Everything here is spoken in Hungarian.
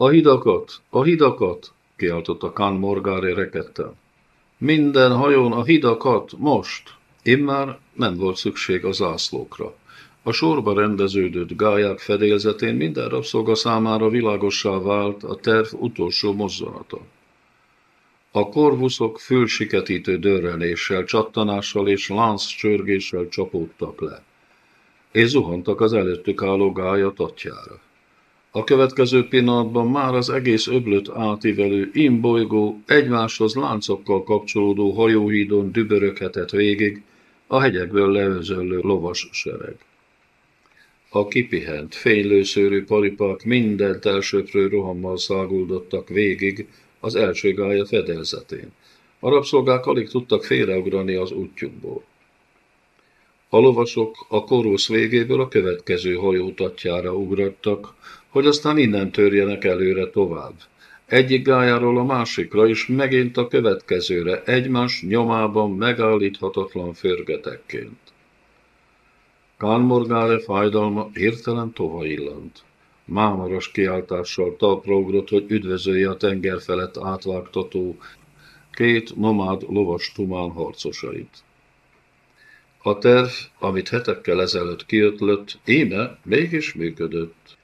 A hidakat, a hidakat, kiáltotta Kán Morgári rekedten. Minden hajón a hidakat, most! Immár nem volt szükség a zászlókra. A sorba rendeződött gályák fedélzetén minden rabszolga számára világossá vált a terv utolsó mozzanata. A korvuszok fülsiketítő dörrenéssel, csattanással és lánc csörgéssel csapódtak le, és zuhantak az előttük álló gálya tatjára. A következő pillanatban már az egész öblöt átívelő imbolygó egymáshoz láncokkal kapcsolódó hajóhídon düböröghetett végig a hegyekből leözöllő lovas sereg. A kipihent, fénylőszőrű paripák mindent elsőprő rohammal száguldottak végig az első gálya fedélzetén. A rabszolgák alig tudtak félreugrani az útjukból. A lovasok a korusz végéből a következő hajótatjára ugrattak, hogy aztán innen törjenek előre tovább. Egyik gájáról a másikra, és megint a következőre, egymás nyomában megállíthatatlan förgetekként. Kánmorgáre fájdalma hirtelen tova illant. Mámoros kiáltással talpra hogy üdvözölje a tenger felett átvágtató két nomád lovas tumán harcosait. A terv, amit hetekkel ezelőtt kiötlött, íme mégis működött.